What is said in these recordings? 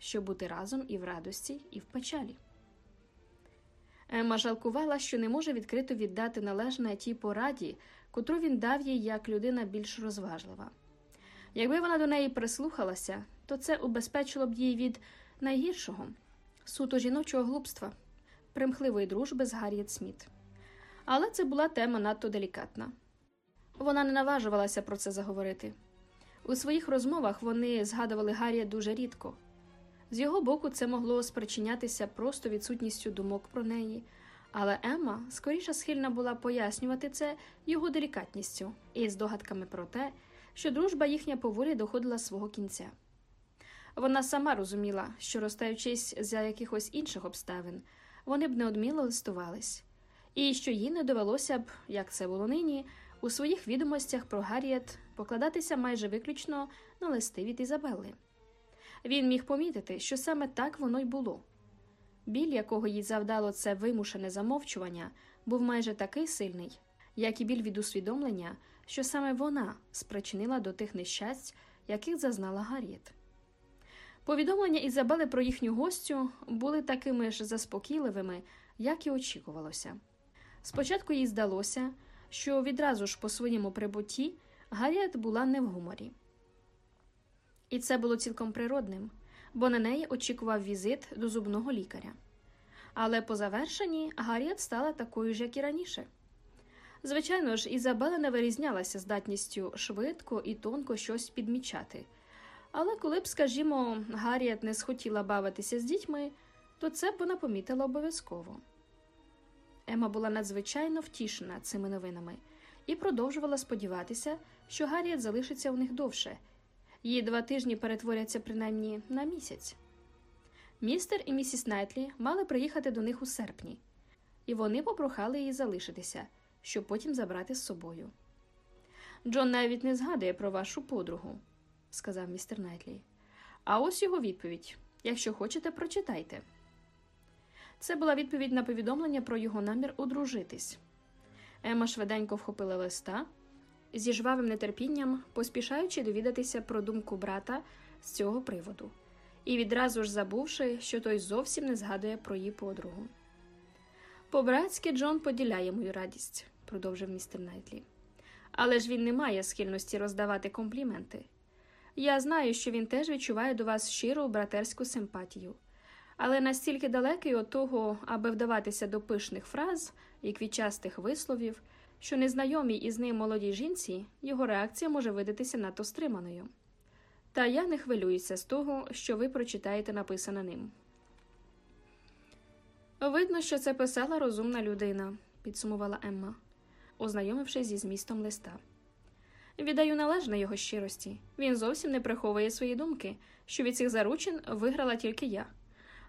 щоб бути разом і в радості, і в печалі. Емма жалкувала, що не може відкрито віддати належне тій пораді, котру він дав їй як людина більш розважлива. Якби вона до неї прислухалася, то це убезпечило б її від найгіршого суто жіночого глупства, примхливої дружби з Гарріет Сміт. Але це була тема надто делікатна. Вона не наважувалася про це заговорити. У своїх розмовах вони згадували Гарріет дуже рідко. З його боку, це могло спричинятися просто відсутністю думок про неї, але Емма скоріше схильна була пояснювати це його делікатністю і здогадками про те, що дружба їхня поволі доходила свого кінця. Вона сама розуміла, що, розстаючись за якихось інших обставин, вони б неодмінно листувались, і що їй не довелося б, як це було нині, у своїх відомостях про Гарріет покладатися майже виключно на листи від Ізабелли. Він міг помітити, що саме так воно й було. Біль, якого їй завдало це вимушене замовчування, був майже такий сильний, як і біль від усвідомлення, що саме вона спричинила до тих нещасть, яких зазнала Гарріет. Повідомлення Ізабели про їхню гостю були такими ж заспокійливими, як і очікувалося. Спочатку їй здалося, що відразу ж по своєму прибутті Гарріет була не в гуморі. І це було цілком природним, бо на неї очікував візит до зубного лікаря. Але по завершенні Гарріет стала такою ж, як і раніше. Звичайно ж, Ізабела не вирізнялася здатністю швидко і тонко щось підмічати. Але коли б, скажімо, Гарріет не схотіла бавитися з дітьми, то це б вона помітила обов'язково. Ема була надзвичайно втішена цими новинами і продовжувала сподіватися, що Гарріет залишиться у них довше. Її два тижні перетворяться принаймні на місяць. Містер і місіс Найтлі мали приїхати до них у серпні, і вони попрохали її залишитися, щоб потім забрати з собою. Джон навіть не згадує про вашу подругу, сказав містер Найтлі. А ось його відповідь. Якщо хочете, прочитайте. Це була відповідь на повідомлення про його намір одружитись. Ема швиденько вхопила листа зі жвавим нетерпінням, поспішаючи довідатися про думку брата з цього приводу, і відразу ж забувши, що той зовсім не згадує про її подругу. По-братськи Джон поділяє мою радість, продовжив містер Найтлі. Але ж він не має схильності роздавати компліменти. Я знаю, що він теж відчуває до вас щиру братерську симпатію, але настільки далекий від того, аби вдаватися до пишних фраз і квітчастих висловів, що незнайомій із ним молодій жінці його реакція може видатися надто стриманою. Та я не хвилююся з того, що ви прочитаєте написане ним. Видно, що це писала розумна людина, підсумувала Емма, ознайомившись зі змістом листа. Віддаю належне його щирості. Він зовсім не приховує свої думки, що від цих заручин виграла тільки я.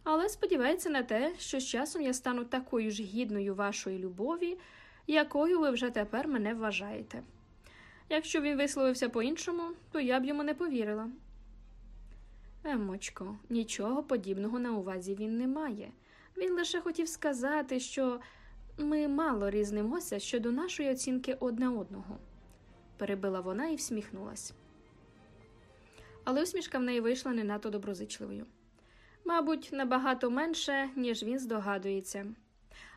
Але сподівається на те, що з часом я стану такою ж гідною вашої любові, якою ви вже тепер мене вважаєте. Якщо він висловився по-іншому, то я б йому не повірила. Емочко, нічого подібного на увазі він не має. Він лише хотів сказати, що ми мало різнимося щодо нашої оцінки одне одного, перебила вона і всміхнулась. Але усмішка в неї вийшла не надто доброзичливою. Мабуть, набагато менше, ніж він здогадується.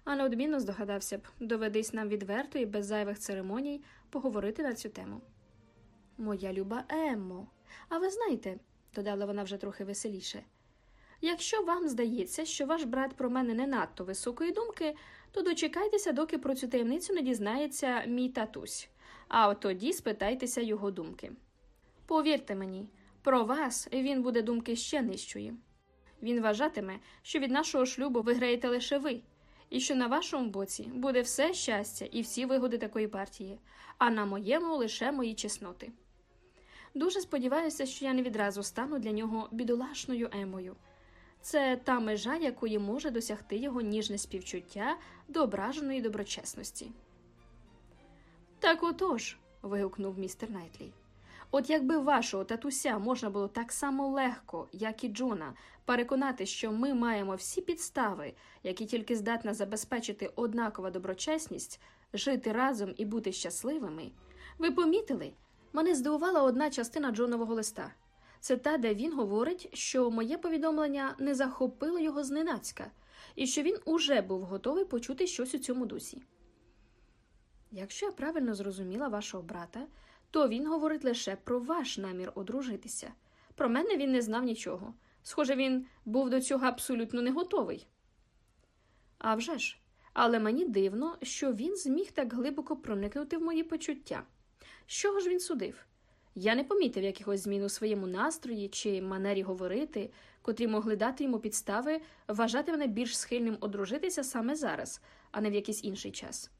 А неодмінно здогадався б, доведись нам відверто і без зайвих церемоній поговорити на цю тему. Моя люба Еммо, а ви знаєте, додала вона вже трохи веселіше, якщо вам здається, що ваш брат про мене не надто високої думки, то дочекайтеся, доки про цю таємницю не дізнається мій татусь, а от тоді спитайтеся його думки. Повірте мені, про вас він буде думки ще нижчої. Він вважатиме, що від нашого шлюбу виграєте лише ви, і що на вашому боці буде все щастя і всі вигоди такої партії, а на моєму лише мої чесноти. Дуже сподіваюся, що я не відразу стану для нього бідолашною емою. Це та межа, якої може досягти його ніжне співчуття до ображеної доброчесності. Так отож. вигукнув містер Найтлі. От якби вашого татуся можна було так само легко, як і Джона, переконати, що ми маємо всі підстави, які тільки здатна забезпечити однакова доброчесність, жити разом і бути щасливими, ви помітили? Мене здивувала одна частина Джонового листа. Це та, де він говорить, що моє повідомлення не захопило його зненацька, і що він уже був готовий почути щось у цьому дусі. Якщо я правильно зрозуміла вашого брата, то він говорить лише про ваш намір одружитися. Про мене він не знав нічого. Схоже, він був до цього абсолютно не готовий. А вже ж, але мені дивно, що він зміг так глибоко проникнути в мої почуття. З чого ж він судив? Я не помітив якихось змін у своєму настрої чи манері говорити, котрі могли дати йому підстави вважати мене більш схильним одружитися саме зараз, а не в якийсь інший час.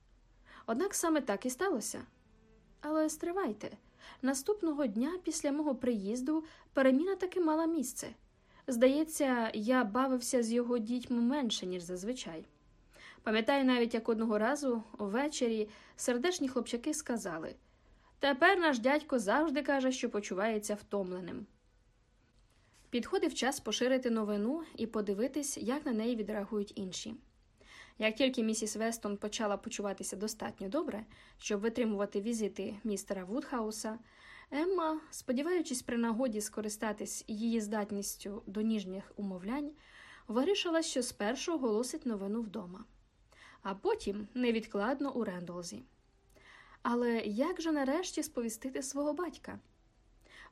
Однак саме так і сталося. Але стривайте, наступного дня після мого приїзду переміна таки мала місце. Здається, я бавився з його дітьми менше, ніж зазвичай. Пам'ятаю навіть, як одного разу ввечері сердечні хлопчаки сказали тепер наш дядько завжди каже, що почувається втомленим. Підходив час поширити новину і подивитись, як на неї відреагують інші. Як тільки місіс Вестон почала почуватися достатньо добре, щоб витримувати візити містера Вудхауса, Емма, сподіваючись при нагоді скористатись її здатністю до ніжніх умовлянь, вирішила, що спершу оголосить новину вдома, а потім невідкладно у Рендолзі. Але як же нарешті сповістити свого батька?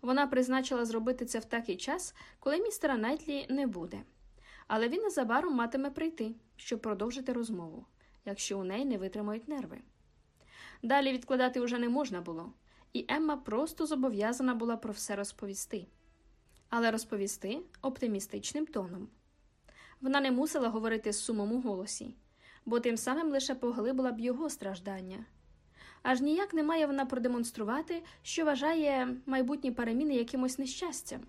Вона призначила зробити це в такий час, коли містера Найтлі не буде, але він незабаром матиме прийти, щоб продовжити розмову, якщо у неї не витримають нерви. Далі відкладати уже не можна було, і Емма просто зобов'язана була про все розповісти, але розповісти оптимістичним тоном. Вона не мусила говорити з сумом у голосі, бо тим самим лише поглибила б його страждання. Аж ніяк не має вона продемонструвати, що вважає майбутні переміни якимось нещастям.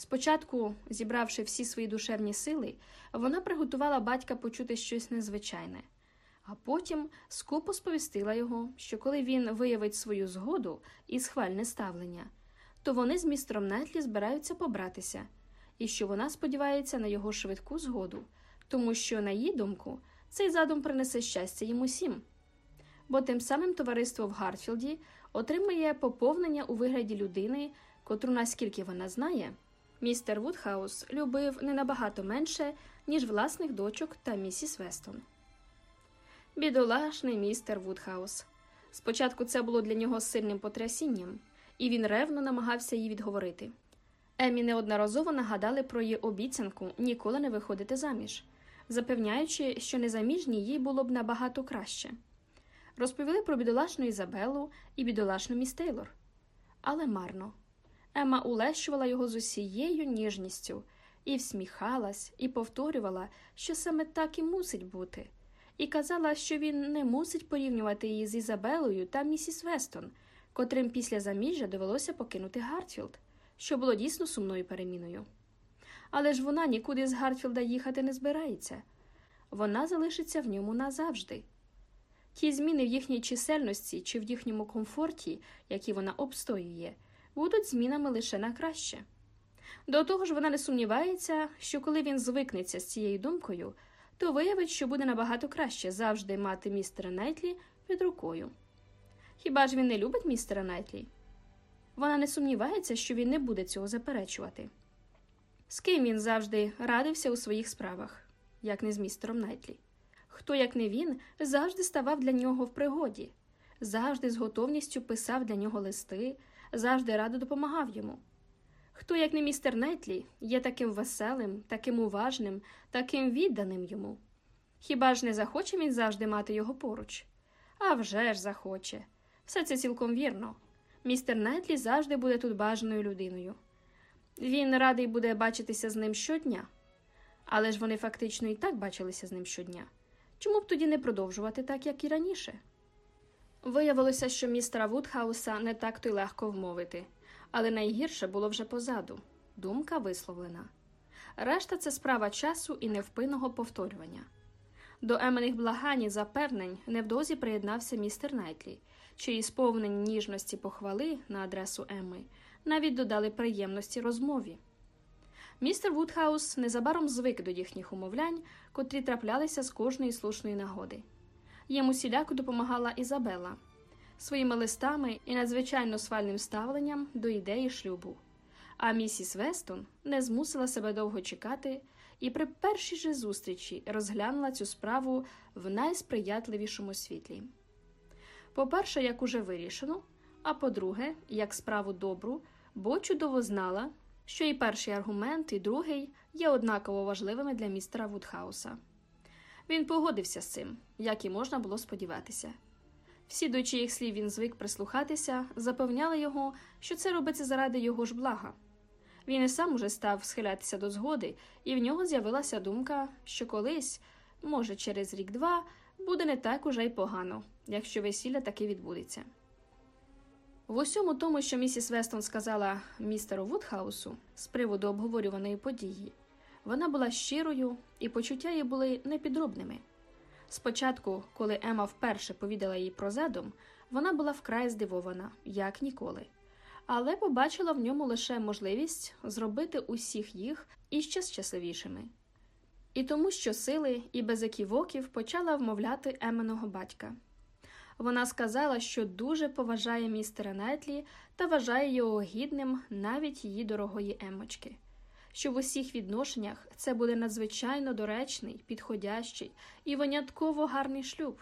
Спочатку, зібравши всі свої душевні сили, вона приготувала батька почути щось незвичайне, а потім скупо сповістила його, що коли він виявить свою згоду і схвальне ставлення, то вони з містером Найтлі збираються побратися, і що вона сподівається на його швидку згоду, тому що, на її думку, цей задум принесе щастя їм усім. Бо тим самим товариство в Гартфілді отримує поповнення у вигляді людини, котру, наскільки вона знає, містер Вудхаус любив не набагато менше, ніж власних дочок та місіс Вестон. Бідолашний містер Вудхаус. Спочатку це було для нього сильним потрясінням, і він ревно намагався її відговорити. Еммі неодноразово нагадали про її обіцянку ніколи не виходити заміж, запевняючи, що незаміжній їй було б набагато краще. Розповіли про бідолашну Ізабелу і бідолашну міс Тейлор. Але марно. Емма улещувала його з усією ніжністю і всміхалась, і повторювала, що саме так і мусить бути, і казала, що він не мусить порівнювати її з Ізабелою та місіс Вестон, котрим після заміжжя довелося покинути Гартфілд, що було дійсно сумною переміною. Але ж вона нікуди з Гартфілда їхати не збирається вона залишиться в ньому назавжди. Ті зміни в їхній чисельності чи в їхньому комфорті, які вона обстоює, будуть змінами лише на краще. До того ж, вона не сумнівається, що коли він звикнеться з цією думкою, то виявить, що буде набагато краще завжди мати містера Найтлі під рукою. Хіба ж він не любить містера Найтлі? Вона не сумнівається, що він не буде цього заперечувати. З ким він завжди радився у своїх справах, як не з містером Найтлі. Хто, як не він, завжди ставав для нього в пригоді, завжди з готовністю писав для нього листи, завжди радо допомагав йому. Хто, як не містер Нетлі, є таким веселим, таким уважним, таким відданим йому? Хіба ж не захоче він завжди мати його поруч? А вже ж захоче. Все це цілком вірно. Містер Нетлі завжди буде тут бажаною людиною. Він радий буде бачитися з ним щодня, але ж вони фактично і так бачилися з ним щодня. Чому б тоді не продовжувати так, як і раніше? Виявилося, що містера Вудхауса не так то й легко вмовити, але найгірше було вже позаду думка висловлена. Решта це справа часу і невпинного повторювання. До емених благань і запевнень невдовзі приєднався містер Найтлі, чиї сповнені ніжності похвали на адресу Емми навіть додали приємності розмові. Містер Вудхаус незабаром звик до їхніх умовлянь, котрі траплялися з кожної слушної нагоди. Йому всіляко допомагала Ізабела своїми листами і надзвичайно схвальним ставленням до ідеї шлюбу. А місіс Вестон не змусила себе довго чекати і при першій же зустрічі розглянула цю справу в найсприятливішому світлі. По-перше, як уже вирішено, а по-друге, як справу добру, бо чудово знала, що і перший аргумент, і другий є однаково важливими для містера Вудхауса. Він погодився з цим, як і можна було сподіватися. Всі, до чиїх слів він звик прислухатися, запевняли його, що це робиться заради його ж блага. Він і сам уже став схилятися до згоди, і в нього з'явилася думка, що колись, може, через рік-два, буде не так уже й погано, якщо весілля таки відбудеться. В усьому тому, що місіс Вестон сказала містеру Вудхаусу з приводу обговорюваної події, вона була щирою, і почуття її були непідробними. Спочатку, коли Ема вперше повідала їй про задум, вона була вкрай здивована, як ніколи, але побачила в ньому лише можливість зробити усіх їх іще щасливішими. І тому, що сили і без еківоків почала вмовляти Еменого батька. Вона сказала, що дуже поважає містера Нетлі та вважає його гідним навіть її дорогої емочки що в усіх відношеннях це буде надзвичайно доречний, підходящий і винятково гарний шлюб.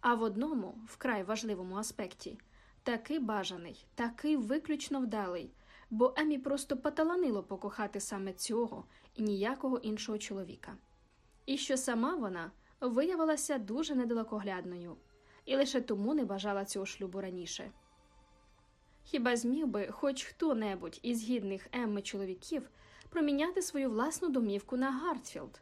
А в одному, вкрай важливому аспекті, такий бажаний, такий виключно вдалий, бо Емі просто поталанило покохати саме цього і ніякого іншого чоловіка. І що сама вона виявилася дуже недалекоглядною, і лише тому не бажала цього шлюбу раніше. Хіба зміг би хоч хто-небудь із гідних Емми чоловіків проміняти свою власну домівку на Гартфілд.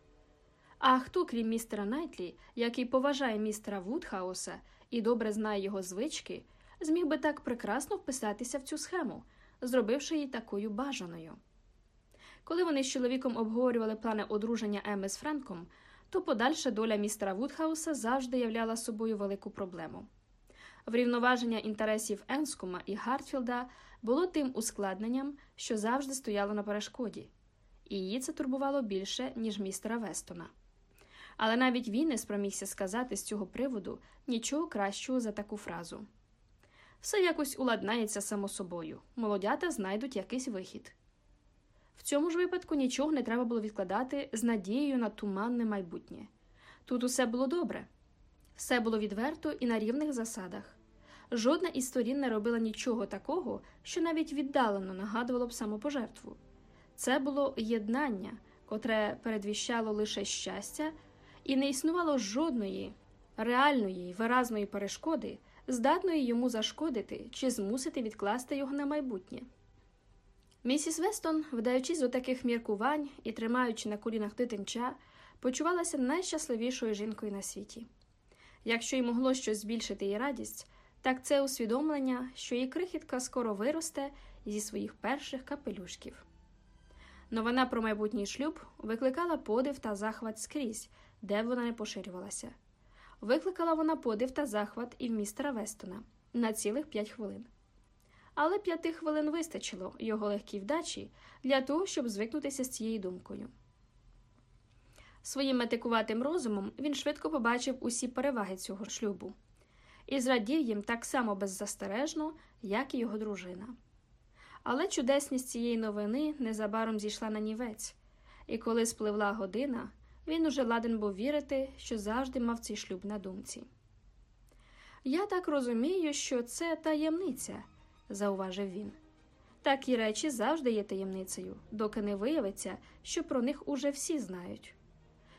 А хто, крім містера Найтлі, який поважає містера Вудхауса і добре знає його звички, зміг би так прекрасно вписатися в цю схему, зробивши її такою бажаною. Коли вони з чоловіком обговорювали плани одруження Еми з Френком, то подальша доля містера Вудхауса завжди являла собою велику проблему. Врівноваження інтересів Енскума і Гартфілда було тим ускладненням, що завжди стояло на перешкоді її це турбувало більше, ніж містера Вестона. Але навіть він не спромігся сказати з цього приводу нічого кращого за таку фразу. Все якось уладнається само собою, молодята знайдуть якийсь вихід. В цьому ж випадку нічого не треба було відкладати з надією на туманне майбутнє. Тут усе було добре, все було відверто і на рівних засадах. Жодна із сторін не робила нічого такого, що навіть віддалено нагадувало б самопожертву. Це було єднання, котре передвіщало лише щастя, і не існувало жодної реальної виразної перешкоди, здатної йому зашкодити чи змусити відкласти його на майбутнє. Місіс Вестон, вдаючись до таких міркувань і тримаючи на колінах дитинча, почувалася найщасливішою жінкою на світі. Якщо й могло щось збільшити її радість, так це усвідомлення, що її крихітка скоро виросте зі своїх перших капелюшків. Новина про майбутній шлюб викликала подив та захват скрізь, де вона не поширювалася. Викликала вона подив та захват і в містера Вестона на цілих п'ять хвилин. Але п'яти хвилин вистачило його легкій вдачі для того, щоб звикнутися з цією думкою. Своїм метикуватим розумом він швидко побачив усі переваги цього шлюбу і зрадів їм так само беззастережно, як і його дружина. Але чудесність цієї новини незабаром зійшла на нівець, і коли спливла година, він уже ладен був вірити, що завжди мав цей шлюб на думці. Я так розумію, що це таємниця, зауважив він. Такі речі завжди є таємницею, доки не виявиться, що про них уже всі знають.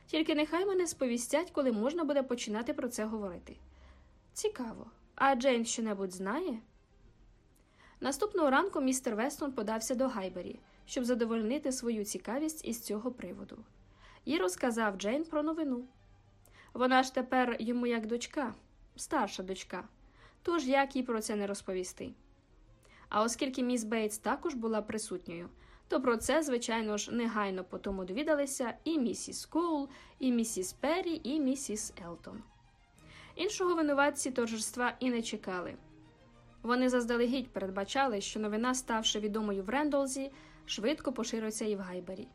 Тільки нехай мене сповістять, коли можна буде починати про це говорити. Цікаво, а Джейн щонебудь знає? Наступного ранку містер Вестон подався до Гайбері, щоб задовольнити свою цікавість із цього приводу, і розказав Джейн про новину. Вона ж тепер йому як дочка, старша дочка, тож як їй про це не розповісти. А оскільки міс Бейтс також була присутньою, то про це, звичайно ж, негайно потім довідалися і місіс Коул, і місіс Перрі, і місіс Елтон. Іншого винуватці торжества і не чекали. Вони заздалегідь передбачали, що новина, ставши відомою в Рендолзі, швидко пошириться і в Гайбері.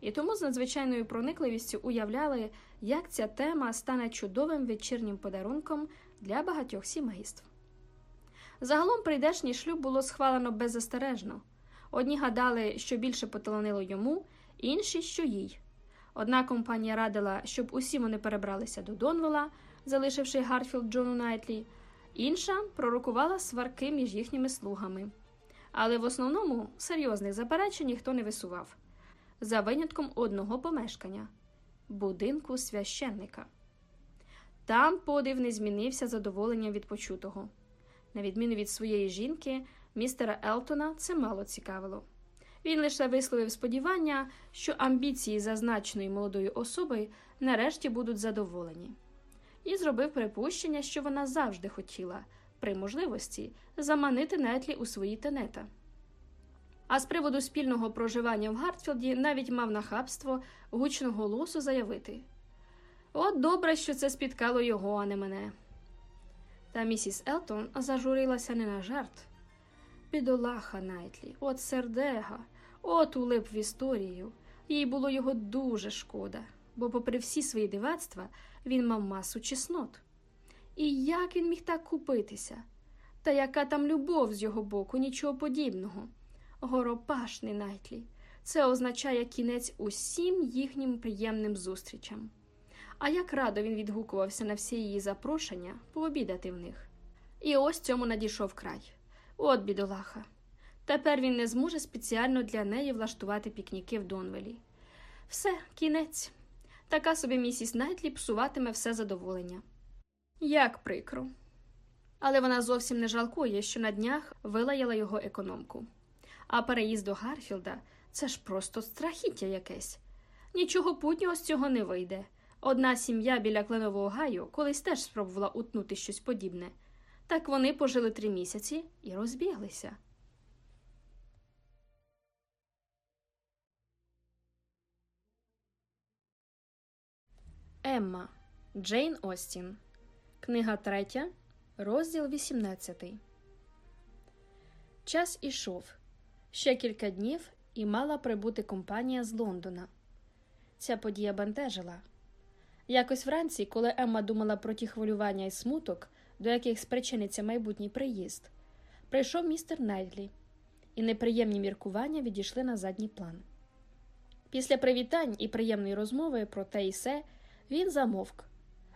І тому з надзвичайною проникливістю уявляли, як ця тема стане чудовим вечірнім подарунком для багатьох сімейств. Загалом прийдешній шлюб було схвалено беззастережно. Одні гадали, що більше поталанило йому, інші, що їй. Одна компанія радила, щоб усі вони перебралися до Донвела, залишивши Гартфілд Джону Найтлі, інша пророкувала сварки між їхніми слугами. Але в основному серйозних заперечень ніхто не висував, за винятком одного помешкання будинку священника. Там подив не змінився задоволенням від почутого. На відміну від своєї жінки, містера Елтона це мало цікавило. Він лише висловив сподівання, що амбіції зазначеної молодої особи нарешті будуть задоволені, і зробив припущення, що вона завжди хотіла, при можливості, заманити Нетлі у свої тенета. А з приводу спільного проживання в Гартфілді навіть мав нахабство гучного голосу заявити От добре, що це спіткало його, а не мене. Та місіс Елтон зажурилася не на жарт. Бідолаха Найтлі, от сердега, от улип в історію. Їй було його дуже шкода, бо, попри всі свої дивацтва, він мав масу чеснот. І як він міг так купитися? Та яка там любов з його боку, нічого подібного. Горопашний Найтлі. Це означає кінець усім їхнім приємним зустрічам. А як радо він відгукувався на всі її запрошення пообідати в них. І ось цьому надійшов край. От бідолаха. Тепер він не зможе спеціально для неї влаштувати пікніки в Донвелі. Все, кінець. Така собі місіс Найтлі псуватиме все задоволення. Як прикро. Але вона зовсім не жалкує, що на днях вилаяла його економку. А переїзд до Гарфілда це ж просто страхіття якесь. Нічого путнього з цього не вийде. Одна сім'я біля кленового гаю колись теж спробувала утнути щось подібне. Так вони пожили три місяці і розбіглися. Емма Джейн Остін. Книга третя, розділ 18. Час ішов. Ще кілька днів і мала прибути компанія з Лондона. Ця подія бентежила. Якось вранці, коли Емма думала про ті хвилювання і смуток, до яких спричиниться майбутній приїзд, прийшов містер Найтлі, і неприємні міркування відійшли на задній план. Після привітань і приємної розмови про те і се він замовк,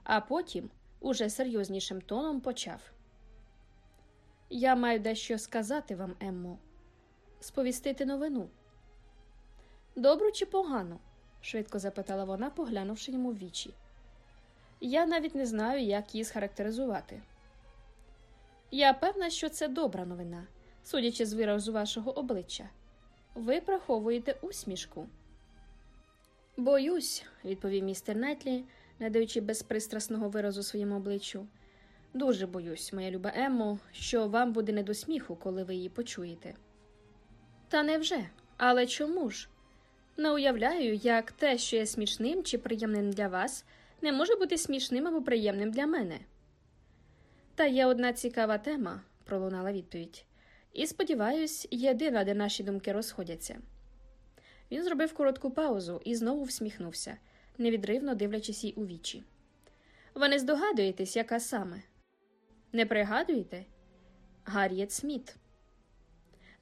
а потім, уже серйознішим тоном, почав. Я маю дещо сказати вам, Еммо, сповістити новину. Добру чи погану? швидко запитала вона, поглянувши йому в вічі. Я навіть не знаю, як її схарактеризувати. Я певна, що це добра новина, судячи з виразу вашого обличчя. Ви приховуєте усмішку. Боюсь, відповів містер Найтлі, надаючи безпристрасного виразу своєму обличчю. Дуже боюсь, моя люба Еммо, що вам буде не до сміху, коли ви її почуєте. Та невже? Але чому ж? Не уявляю, як те, що є смішним чи приємним для вас, не може бути смішним або приємним для мене. Та є одна цікава тема, пролунала відповідь, і, сподіваюсь, єдина, де наші думки розходяться. Він зробив коротку паузу і знову всміхнувся, невідривно дивлячись їй у вічі. Ви не здогадуєтесь, яка саме? Не пригадуєте? Гарріет Сміт.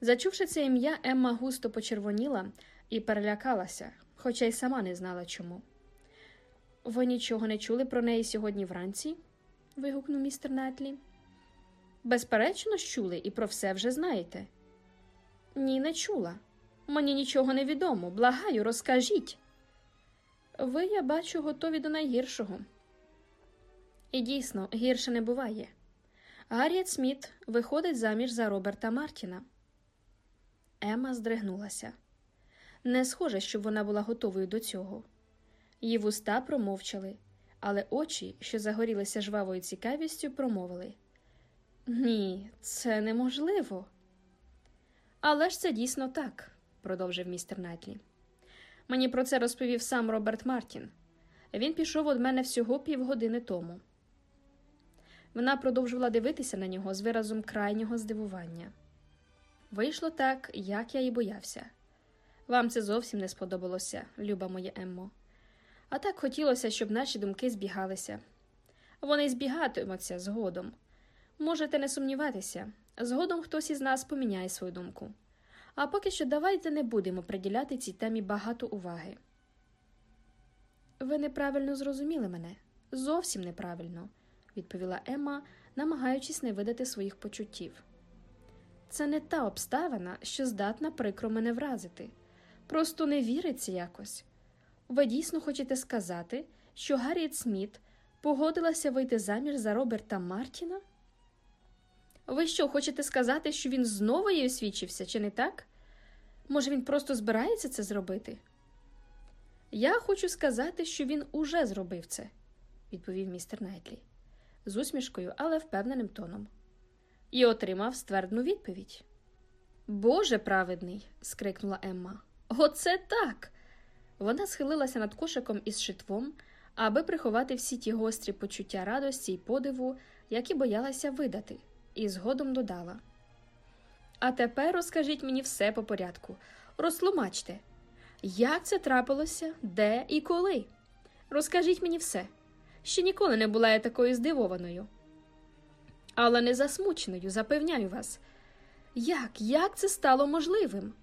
Зачувши це ім'я, Емма густо почервоніла і перелякалася, хоча й сама не знала чому. Ви нічого не чули про неї сьогодні вранці? вигукнув містер Натлі. Безперечно, чули і про все вже знаєте. Ні, не чула. Мені нічого не відомо. Благаю, розкажіть. Ви, я бачу, готові до найгіршого. І дійсно, гірше не буває. Гарріет Сміт виходить заміж за Роберта Мартіна. Ема здригнулася. Не схоже, щоб вона була готовою до цього. Її вуста промовчали, але очі, що загорілися жвавою цікавістю, промовили Ні, це неможливо. Але ж це дійсно так, продовжив містер Найтлі. Мені про це розповів сам Роберт Мартін. Він пішов від мене всього півгодини тому. Вона продовжувала дивитися на нього з виразом крайнього здивування. Вийшло так, як я і боявся. Вам це зовсім не сподобалося, люба моя Еммо. А так хотілося, щоб наші думки збігалися. Вони збігатимуться згодом. Можете не сумніватися, згодом хтось із нас поміняє свою думку. А поки що давайте не будемо приділяти цій темі багато уваги. Ви неправильно зрозуміли мене. Зовсім неправильно, відповіла Емма, намагаючись не видати своїх почуттів. Це не та обставина, що здатна прикро мене вразити. Просто не віриться якось. Ви дійсно хочете сказати, що Гарріет Сміт погодилася вийти заміж за Роберта Мартіна? Ви що, хочете сказати, що він знову їй освічився, чи не так? Може, він просто збирається це зробити? Я хочу сказати, що він уже зробив це, відповів містер Найтлі, з усмішкою, але впевненим тоном, і отримав ствердну відповідь. Боже праведний. скрикнула Емма. Оце так. Вона схилилася над кошиком із шитвом, аби приховати всі ті гострі почуття радості й подиву, які боялася видати, і згодом додала. А тепер розкажіть мені все по порядку. Розтлумачте, як це трапилося, де і коли. Розкажіть мені все. Ще ніколи не була я такою здивованою. Але не засмученою, запевняю вас. Як, як це стало можливим?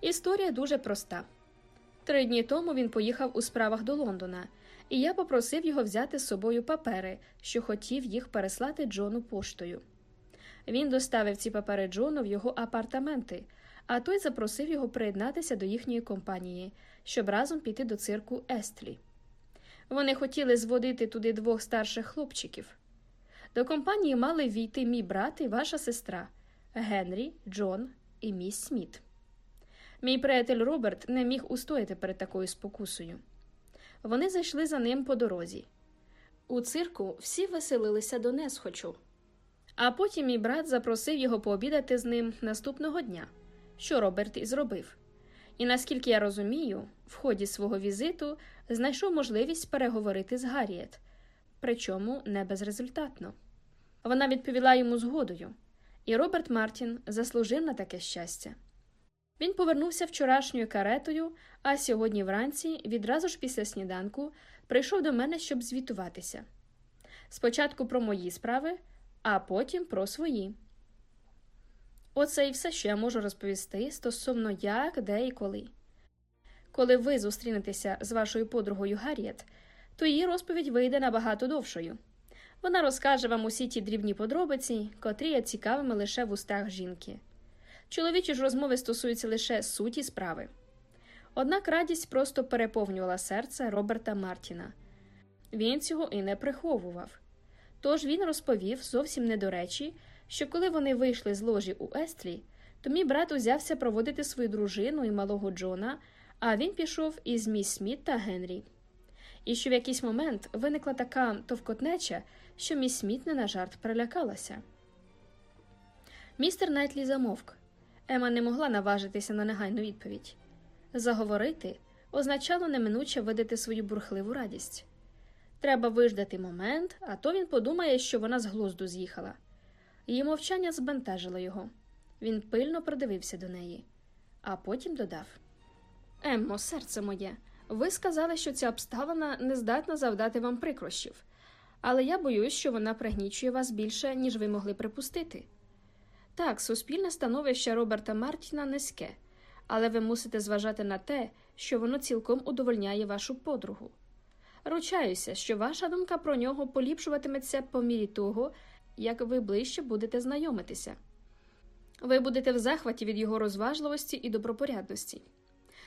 Історія дуже проста. Три дні тому він поїхав у справах до Лондона, і я попросив його взяти з собою папери, що хотів їх переслати Джону поштою. Він доставив ці папери Джону в його апартаменти, а той запросив його приєднатися до їхньої компанії, щоб разом піти до цирку Естлі. Вони хотіли зводити туди двох старших хлопчиків. До компанії мали війти мій брат і ваша сестра Генрі, Джон і міс Сміт. Мій приятель Роберт не міг устояти перед такою спокусою. Вони зайшли за ним по дорозі. У цирку всі веселилися до несхочу. А потім мій брат запросив його пообідати з ним наступного дня, що Роберт і зробив. І наскільки я розумію, в ході свого візиту знайшов можливість переговорити з Гарріет, причому не безрезультатно. Вона відповіла йому згодою, і Роберт Мартін заслужив на таке щастя. Він повернувся вчорашньою каретою, а сьогодні вранці, відразу ж після сніданку, прийшов до мене, щоб звітуватися. Спочатку про мої справи, а потім про свої. Оце і все, що я можу розповісти стосовно як, де і коли. Коли ви зустрінетеся з вашою подругою Гарріет, то її розповідь вийде набагато довшою. Вона розкаже вам усі ті дрібні подробиці, котрі є цікавими лише в устах жінки. Чоловічі ж розмови стосуються лише суті справи. Однак радість просто переповнювала серце Роберта Мартіна. Він цього і не приховував. Тож він розповів зовсім не до речі, що коли вони вийшли з ложі у Естлі, то мій брат узявся проводити свою дружину і малого Джона, а він пішов із міс Сміт та Генрі. І що в якийсь момент виникла така товкотнеча, що міс Сміт не на жарт перелякалася. Містер Найтлі замовк. Емма не могла наважитися на негайну відповідь. Заговорити означало неминуче видати свою бурхливу радість. Треба виждати момент, а то він подумає, що вона з глузду з'їхала. Її мовчання збентежило його. Він пильно придивився до неї, а потім додав: Еммо, серце моє, ви сказали, що ця обставина не здатна завдати вам прикрощів, але я боюсь, що вона пригнічує вас більше, ніж ви могли припустити. Так, суспільне становище Роберта Мартіна низьке, але ви мусите зважати на те, що воно цілком удовольняє вашу подругу. Ручаюся, що ваша думка про нього поліпшуватиметься по мірі того, як ви ближче будете знайомитися. Ви будете в захваті від його розважливості і добропорядності.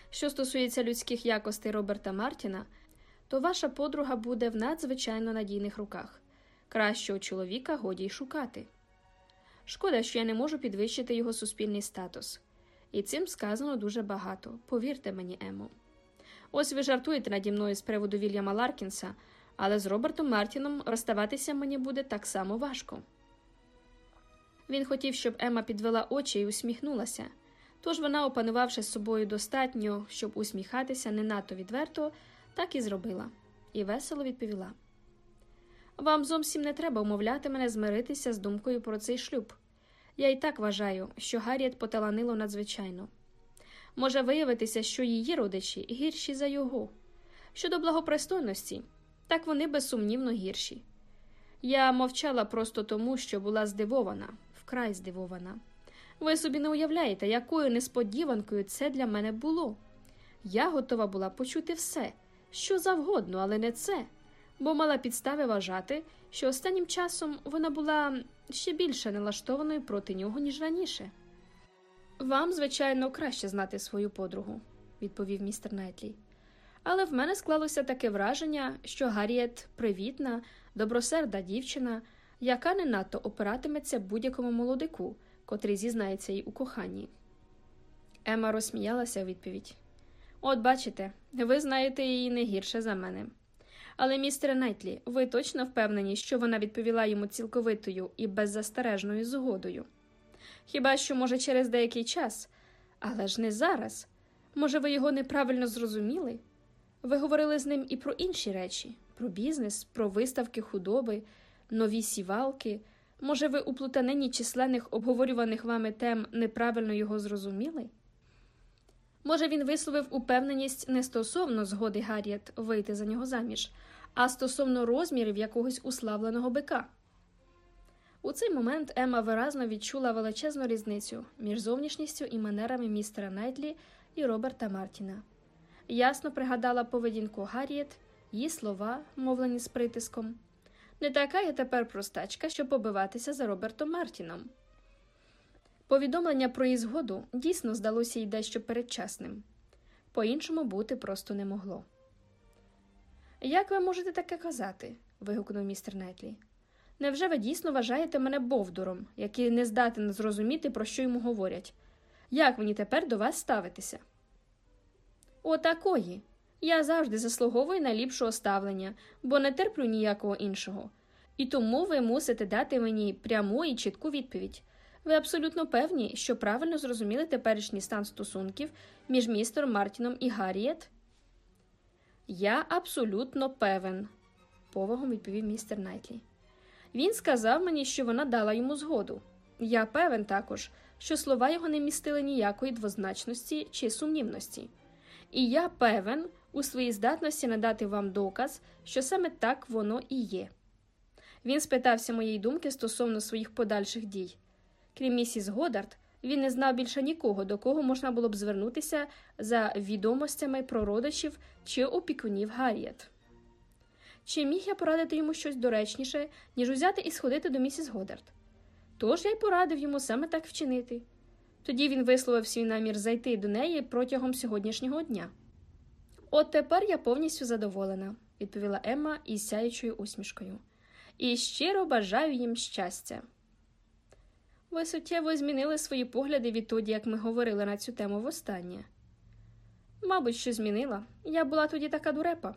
Що стосується людських якостей Роберта Мартіна, то ваша подруга буде в надзвичайно надійних руках. Кращого чоловіка годі й шукати. Шкода, що я не можу підвищити його суспільний статус. І цим сказано дуже багато, повірте мені, Емо. Ось ви жартуєте наді мною з приводу Вільяма Ларкінса, але з Робертом Мартіном розставатися мені буде так само важко. Він хотів, щоб Ема підвела очі і усміхнулася, тож вона, опанувавши з собою достатньо, щоб усміхатися не надто відверто, так і зробила, і весело відповіла. Вам зовсім не треба умовляти мене змиритися з думкою про цей шлюб. Я і так вважаю, що Гарріет поталанило надзвичайно. Може виявитися, що її родичі гірші за його. Щодо благопристойності, так вони безсумнівно гірші. Я мовчала просто тому, що була здивована, вкрай здивована. Ви собі не уявляєте, якою несподіванкою це для мене було. Я готова була почути все, що завгодно, але не це, бо мала підстави вважати, що останнім часом вона була ще більше налаштованою проти нього, ніж раніше. Вам, звичайно, краще знати свою подругу, відповів містер Найтлі. Але в мене склалося таке враження, що Гарріет привітна, добросерда дівчина, яка не надто опиратиметься будь-якому молодику, котрий зізнається їй у коханні. Ема розсміялася у відповідь. От бачите, ви знаєте її не гірше за мене. Але, містере Найтлі, ви точно впевнені, що вона відповіла йому цілковитою і беззастережною згодою? Хіба що, може, через деякий час, але ж не зараз. Може, ви його неправильно зрозуміли? Ви говорили з ним і про інші речі, про бізнес, про виставки худоби, нові сівалки. Може, ви у плутанині численних обговорюваних вами тем неправильно його зрозуміли? Може, він висловив упевненість не стосовно згоди Гарріет вийти за нього заміж, а стосовно розмірів якогось уславленого бика. У цей момент Емма виразно відчула величезну різницю між зовнішністю і манерами містера Найтлі і Роберта Мартіна. Ясно пригадала поведінку Гарріет, її слова, мовлені з притиском. Не така я тепер простачка, щоб побиватися за Робертом Мартіном. Повідомлення про її згоду дійсно здалося їй дещо передчасним, по іншому бути просто не могло. Як ви можете таке казати? вигукнув містер Нетлі. Невже ви дійсно вважаєте мене бовдуром, який не здатен зрозуміти, про що йому говорять? Як мені тепер до вас ставитися? Отакої. Я завжди заслуговую на ліпшого ставлення, бо не терплю ніякого іншого. І тому ви мусите дати мені пряму і чітку відповідь. Ви абсолютно певні, що правильно зрозуміли теперішній стан стосунків між містером Мартіном і Гарріет? Я абсолютно певен, повагом відповів містер Найтлі. Він сказав мені, що вона дала йому згоду. Я певен також, що слова його не містили ніякої двозначності чи сумнівності. І я певен у своїй здатності надати вам доказ, що саме так воно і є. Він спитався моєї думки стосовно своїх подальших дій. Крім місіс Годард, він не знав більше нікого, до кого можна було б звернутися за відомостями про родичів чи опікунів Гарріет. Чи міг я порадити йому щось доречніше, ніж узяти і сходити до місіс Годард? Тож я й порадив йому саме так вчинити. Тоді він висловив свій намір зайти до неї протягом сьогоднішнього дня. От тепер я повністю задоволена, відповіла Емма із сяючою усмішкою, і щиро бажаю їм щастя. Ви суттєво змінили свої погляди відтоді, як ми говорили на цю тему востаннє. Мабуть, що змінила. Я була тоді така дурепа.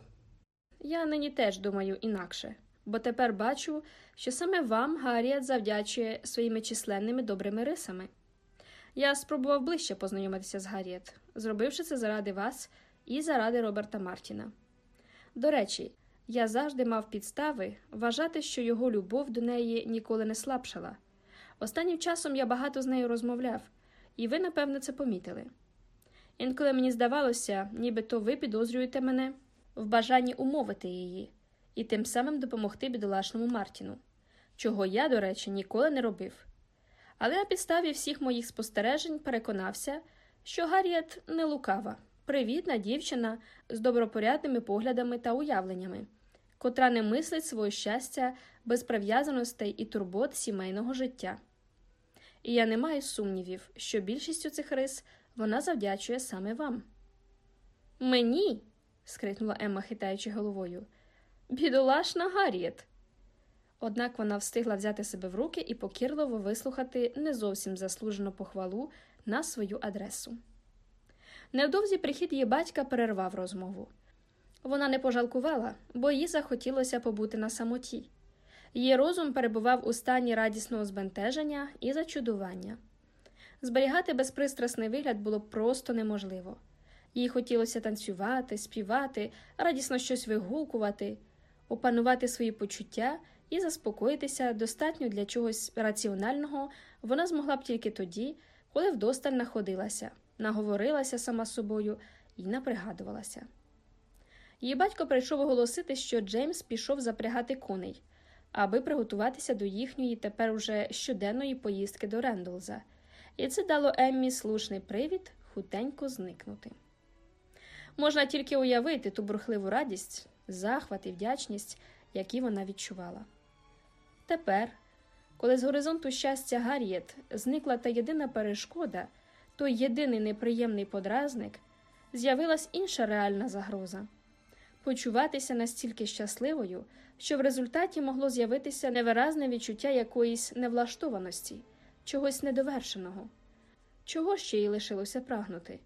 Я нині теж думаю інакше, бо тепер бачу, що саме вам Гарріет завдячує своїми численними добрими рисами. Я спробував ближче познайомитися з Гарріет, зробивши це заради вас і заради Роберта Мартіна. До речі, я завжди мав підстави вважати, що його любов до неї ніколи не слабшала. Останнім часом я багато з нею розмовляв, і ви, напевно, це помітили. Інколи мені здавалося, нібито ви підозрюєте мене в бажанні умовити її і тим самим допомогти бідолашному Мартіну, чого я, до речі, ніколи не робив. Але на підставі всіх моїх спостережень переконався, що Гарріет не лукава, привітна дівчина з добропорядними поглядами та уявленнями, котра не мислить своє щастя без прив'язаностей і турбот сімейного життя. І я не маю сумнівів, що більшістю цих рис вона завдячує саме вам. Мені. скрикнула Емма, хитаючи головою. Бідолашна Гарріет. Однак вона встигла взяти себе в руки і покірливо вислухати не зовсім заслужену похвалу на свою адресу. Невдовзі прихід її батька перервав розмову. Вона не пожалкувала, бо їй захотілося побути на самоті. Її розум перебував у стані радісного збентеження і зачудування. Зберігати безпристрасний вигляд було просто неможливо. Їй хотілося танцювати, співати, радісно щось вигукувати, опанувати свої почуття і заспокоїтися достатньо для чогось раціонального вона змогла б тільки тоді, коли вдосталь находилася, наговорилася сама собою і напригадувалася. Її батько прийшов оголосити, що Джеймс пішов запрягати коней, аби приготуватися до їхньої тепер уже щоденної поїздки до Рендолза, і це дало Еммі слушний привід хутенько зникнути. Можна тільки уявити ту бурхливу радість, захват і вдячність, які вона відчувала. Тепер, коли з горизонту щастя Гарріет зникла та єдина перешкода, той єдиний неприємний подразник, з'явилась інша реальна загроза почуватися настільки щасливою, що в результаті могло з'явитися невиразне відчуття якоїсь невлаштованості, чогось недовершеного. Чого ще їй лишилося прагнути?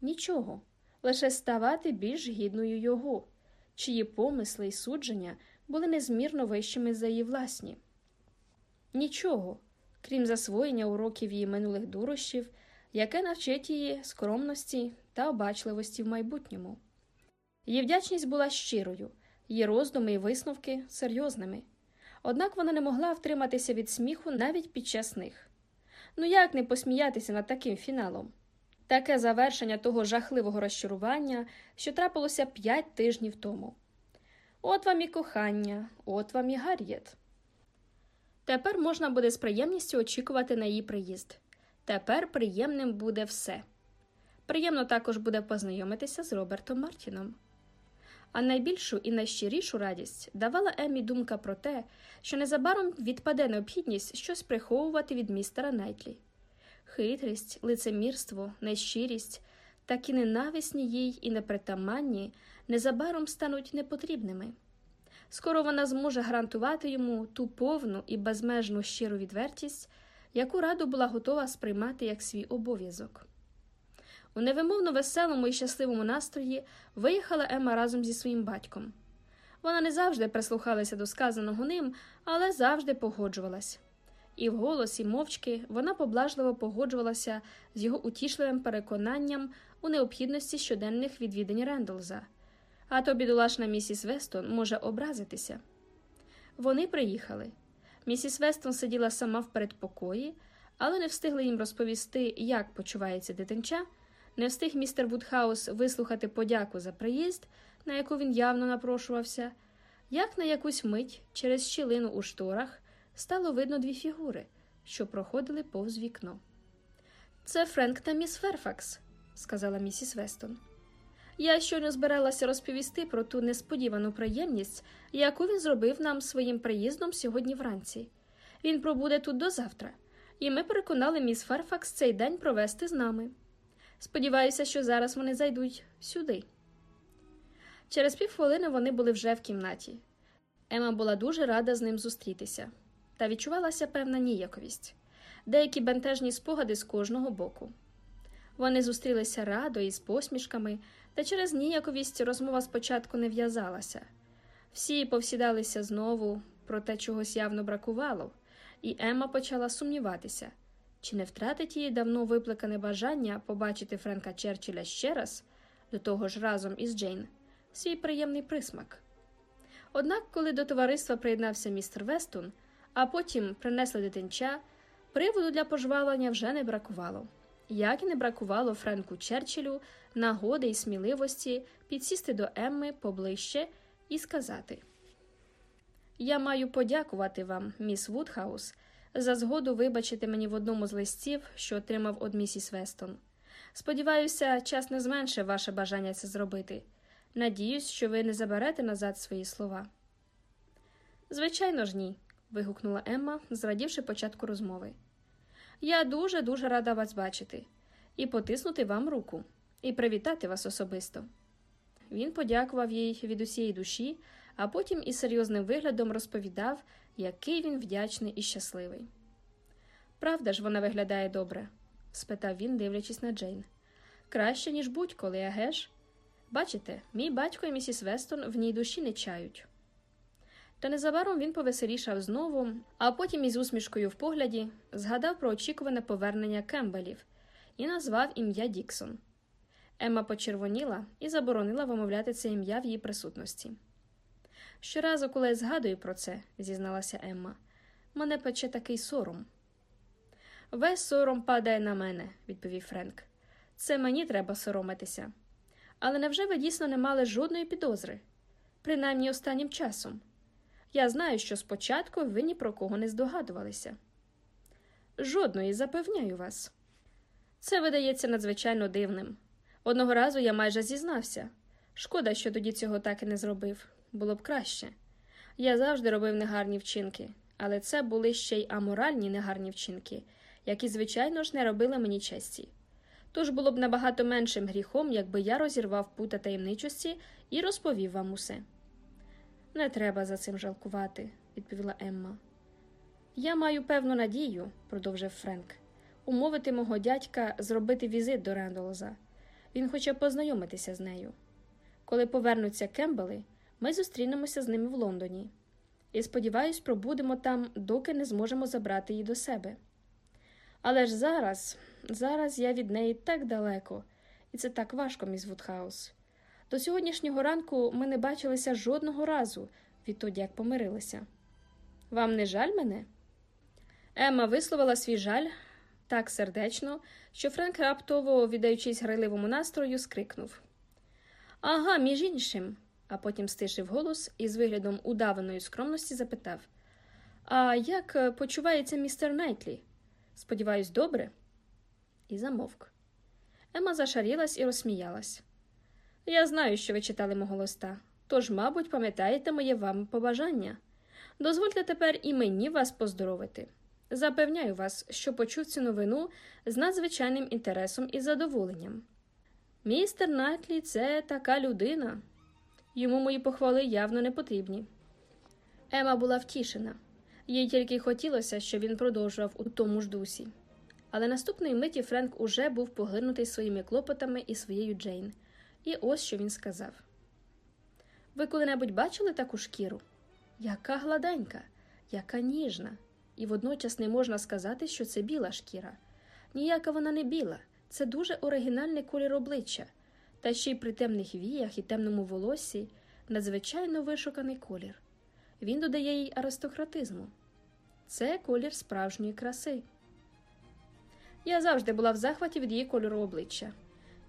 Нічого, лише ставати більш гідною його, чиї помисли й судження були незмірно вищими за її власні. Нічого, крім засвоєння уроків її минулих дурощів, яке навчить її скромності та обачливості в майбутньому. Її вдячність була щирою, її роздуми і висновки серйозними. Однак вона не могла втриматися від сміху навіть під час них. Ну як не посміятися над таким фіналом? Таке завершення того жахливого розчарування, що трапилося п'ять тижнів тому. От вам і кохання, от вам і Гар'єт. Тепер можна буде з приємністю очікувати на її приїзд. Тепер приємним буде все. Приємно також буде познайомитися з Робертом Мартіном. А найбільшу і найщирішу радість давала Еммі думка про те, що незабаром відпаде необхідність щось приховувати від містера Найтлі. Хитрість, лицемірство, нещирість, такі ненависні їй і непритаманні незабаром стануть непотрібними. Скоро вона зможе гарантувати йому ту повну і безмежну щиру відвертість, яку раду була готова сприймати як свій обов'язок. У невимовно веселому і щасливому настрої виїхала Ема разом зі своїм батьком. Вона не завжди прислухалася до сказаного ним, але завжди погоджувалась. І в голосі мовчки вона поблажливо погоджувалася з його утішливим переконанням у необхідності щоденних відвідань Рендолза, а то бідолашна місіс Вестон може образитися. Вони приїхали. Місіс Вестон сиділа сама в передпокої, але не встигли їм розповісти, як почувається дитинча. Не встиг містер Вудхаус вислухати подяку за приїзд, на яку він явно напрошувався, як на якусь мить через щілину у шторах стало видно дві фігури, що проходили повз вікно. Це Френк та міс Ферфакс, сказала місіс Вестон. Я щойно збиралася розповісти про ту несподівану приємність, яку він зробив нам своїм приїздом сьогодні вранці. Він пробуде тут до завтра, і ми переконали міс Ферфакс цей день провести з нами. Сподіваюся, що зараз вони зайдуть сюди. Через півхвилини вони були вже в кімнаті. Ема була дуже рада з ним зустрітися, та відчувалася певна ніяковість, деякі бентежні спогади з кожного боку. Вони зустрілися радо і з посмішками, та через ніяковість розмова спочатку не в'язалася. Всі повсідалися знову, проте чогось явно бракувало, і Емма почала сумніватися. Чи не втратить її давно виплекане бажання побачити Френка Черчилля ще раз, до того ж разом із Джейн, свій приємний присмак? Однак, коли до товариства приєднався містер Вестон, а потім принесли дитинча, приводу для пожвалення вже не бракувало, як і не бракувало Френку Черчиллю нагоди і сміливості підсісти до Емми поближче і сказати: Я маю подякувати вам, міс Вудхаус за згоду вибачити мені в одному з листів, що отримав од місіс Вестон. Сподіваюся, час не зменшив ваше бажання це зробити. Надіюсь, що ви не заберете назад свої слова. Звичайно ж, ні. вигукнула Емма, зрадівши початку розмови. Я дуже дуже рада вас бачити і потиснути вам руку, і привітати вас особисто. Він подякував їй від усієї душі, а потім із серйозним виглядом розповідав, який він вдячний і щасливий. Правда ж, вона виглядає добре? спитав він, дивлячись на Джейн. Краще, ніж будь-коли, еге ж? Бачите, мій батько і місіс Вестон в ній душі не чають. Та незабаром він повеселішав знову, а потім із усмішкою в погляді згадав про очікуване повернення Кембелів і назвав ім'я Діксон. Емма почервоніла і заборонила вимовляти це ім'я в її присутності. Щоразу, коли я згадую про це, зізналася Емма, мене пече такий сором. Весь сором падає на мене, відповів Френк. Це мені треба соромитися. Але невже ви дійсно не мали жодної підозри? Принаймні останнім часом. Я знаю, що спочатку ви ні про кого не здогадувалися. Жодної, запевняю вас, Це видається надзвичайно дивним. Одного разу я майже зізнався. Шкода, що тоді цього так і не зробив. Було б краще. Я завжди робив негарні вчинки, але це були ще й аморальні негарні вчинки, які, звичайно ж, не робили мені честі. Тож було б набагато меншим гріхом, якби я розірвав пута таємничості і розповів вам усе. Не треба за цим жалкувати, відповіла Емма. Я маю певну надію, продовжив Френк, умовити мого дядька зробити візит до Рендолза. Він хоче познайомитися з нею. Коли повернуться Кембели, ми зустрінемося з ними в Лондоні. І, сподіваюсь, пробудемо там, доки не зможемо забрати її до себе. Але ж зараз, зараз я від неї так далеко, і це так важко, міс Вудхаус. До сьогоднішнього ранку ми не бачилися жодного разу відтоді, як помирилися. Вам не жаль мене? Емма висловила свій жаль так сердечно, що Френк раптово, віддаючись грайливому настрою, скрикнув Ага, між іншим, а потім стишив голос і з виглядом удаваної скромності запитав А як е, почувається містер Найтлі? Сподіваюсь, добре? І замовк. Ема зашарілась і розсміялась. Я знаю, що ви читали мого листа, тож, мабуть, пам'ятаєте моє вам побажання. Дозвольте тепер і мені вас поздоровити. Запевняю вас, що почув цю новину з надзвичайним інтересом і задоволенням. Містер Найтлі це така людина. Йому мої похвали явно не потрібні. Ема була втішена, їй тільки хотілося, щоб він продовжував у тому ж дусі. Але наступної миті Френк уже був поглинутий своїми клопотами і своєю Джейн. І ось що він сказав: Ви коли-небудь бачили таку шкіру? Яка гладенька, яка ніжна, і водночас не можна сказати, що це біла шкіра. Ніяка вона не біла, це дуже оригінальний колір обличчя, та ще й при темних віях і темному волоссі надзвичайно вишуканий колір. Він додає їй аристократизму. Це колір справжньої краси. Я завжди була в захваті від її кольору обличчя,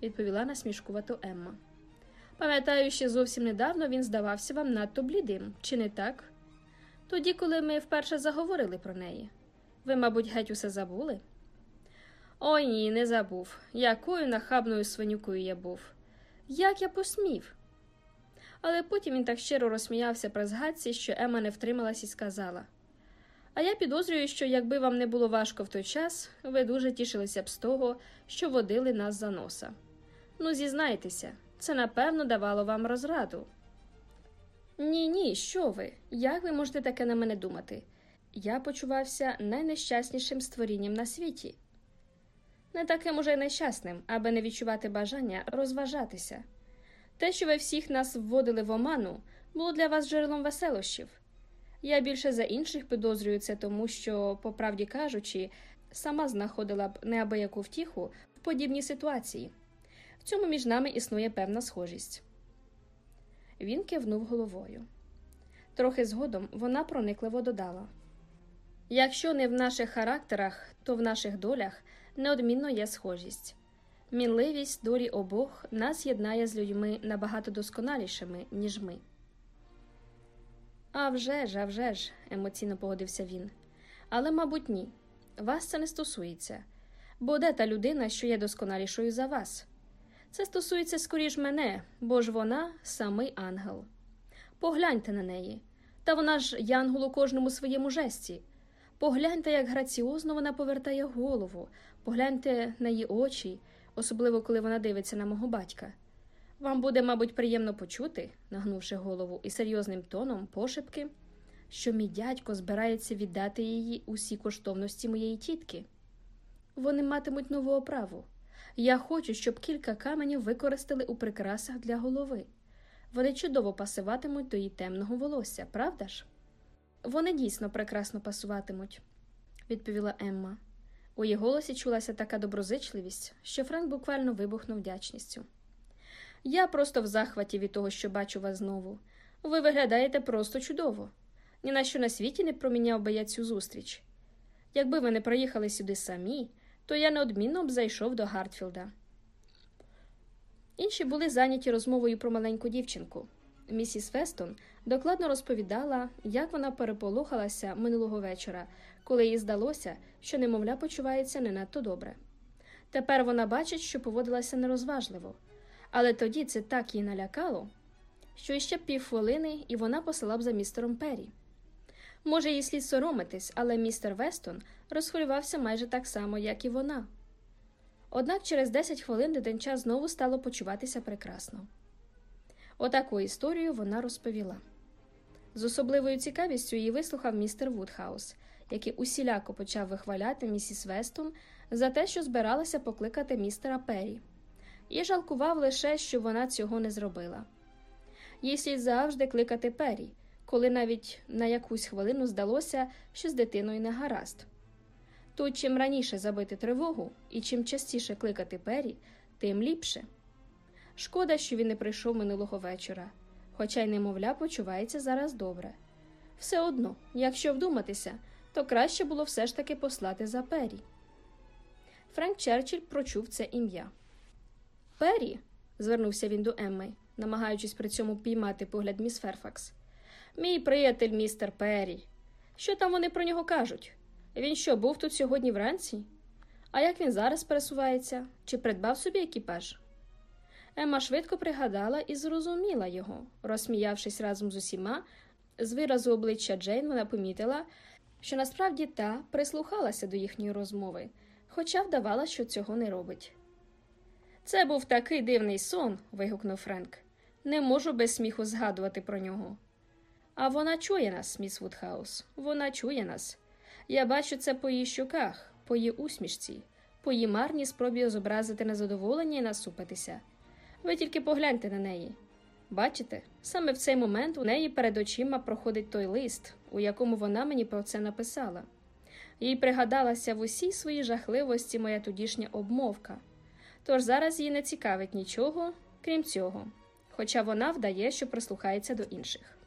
відповіла насмішкувато Емма. Пам'ятаю, ще зовсім недавно він здавався вам надто блідим, чи не так? Тоді, коли ми вперше заговорили про неї. Ви, мабуть, геть усе забули? Ой ні, не забув. Якою нахабною свинюкою я був. Як я посмів? Але потім він так щиро розсміявся при згадці, що Ема не втрималась і сказала. А я підозрюю, що якби вам не було важко в той час, ви дуже тішилися б з того, що водили нас за носа. Ну, зізнайтеся, це напевно давало вам розраду. Ні, ні, що ви? Як ви можете таке на мене думати? Я почувався найнещаснішим створінням на світі. Не таким уже й нещасним, аби не відчувати бажання розважатися. Те, що ви всіх нас вводили в оману, було для вас джерелом веселощів. Я більше за інших підозрюю це тому, що, по правді кажучи, сама знаходила б неабияку втіху в подібній ситуації. В цьому між нами існує певна схожість. Він кивнув головою. Трохи згодом вона проникливо додала якщо не в наших характерах, то в наших долях неодмінно є схожість. Мінливість долі обох нас єднає з людьми набагато досконалішими, ніж ми. «А вже ж, а вже ж», – емоційно погодився він. Але, мабуть, ні. Вас це не стосується. Бо де та людина, що є досконалішою за вас? Це стосується скоріш мене, бо ж вона самий ангел. Погляньте на неї. Та вона ж янгол у кожному своєму жесті. Погляньте, як граціозно вона повертає голову, погляньте на її очі, особливо коли вона дивиться на мого батька. Вам буде, мабуть, приємно почути, нагнувши голову і серйозним тоном пошепки, що мій дядько збирається віддати її усі коштовності моєї тітки. Вони матимуть нову оправу. Я хочу, щоб кілька каменів використали у прикрасах для голови. Вони чудово пасуватимуть до її темного волосся, правда ж? Вони дійсно прекрасно пасуватимуть, відповіла Емма. У її голосі чулася така доброзичливість, що Френк буквально вибухнув вдячністю. Я просто в захваті від того, що бачу вас знову. Ви виглядаєте просто чудово. Ні на що на світі не проміняв би я цю зустріч. Якби ви не проїхали сюди самі, то я неодмінно б зайшов до Гартфілда. Інші були зайняті розмовою про маленьку дівчинку. Місіс Фестон докладно розповідала, як вона переполохалася минулого вечора, коли їй здалося, що немовля почувається не надто добре. Тепер вона бачить, що поводилася нерозважливо, але тоді це так її налякало, що іще півхвилини і вона послала б за містером Перрі. Може, їй слід соромитись, але містер Вестон розхвилювався майже так само, як і вона. Однак через 10 хвилин дитинча знову стало почуватися прекрасно. Отаку історію вона розповіла. З особливою цікавістю її вислухав містер Вудхаус, який усіляко почав вихваляти місіс Вестон за те, що збиралася покликати містера Перрі, і жалкував лише, що вона цього не зробила. Їй слід завжди кликати Перрі, коли навіть на якусь хвилину здалося, що з дитиною не гаразд. Тут чим раніше забити тривогу і чим частіше кликати Перрі, тим ліпше. Шкода, що він не прийшов минулого вечора, хоча й немовля почувається зараз добре. Все одно, якщо вдуматися, то краще було все ж таки послати за Перрі. Френк Черчилль прочув це ім'я. Перрі, звернувся він до Емми, намагаючись при цьому піймати погляд міс Ферфакс. Мій приятель містер Перрі. Що там вони про нього кажуть? Він що, був тут сьогодні вранці? А як він зараз пересувається? Чи придбав собі екіпаж? Емма швидко пригадала і зрозуміла його. Розсміявшись разом з усіма, з виразу обличчя Джейн вона помітила, що насправді та прислухалася до їхньої розмови, хоча вдавала, що цього не робить. Це був такий дивний сон. вигукнув Френк. Не можу без сміху згадувати про нього. А вона чує нас, міс Вудхаус, вона чує нас. Я бачу це по її щоках, по її усмішці, по її марній спробі зобразити незадоволення і насупитися. Ви тільки погляньте на неї. Бачите, саме в цей момент у неї перед очима проходить той лист, у якому вона мені про це написала. Їй пригадалася в усій своїй жахливості моя тодішня обмовка, тож зараз її не цікавить нічого, крім цього, хоча вона вдає, що прислухається до інших.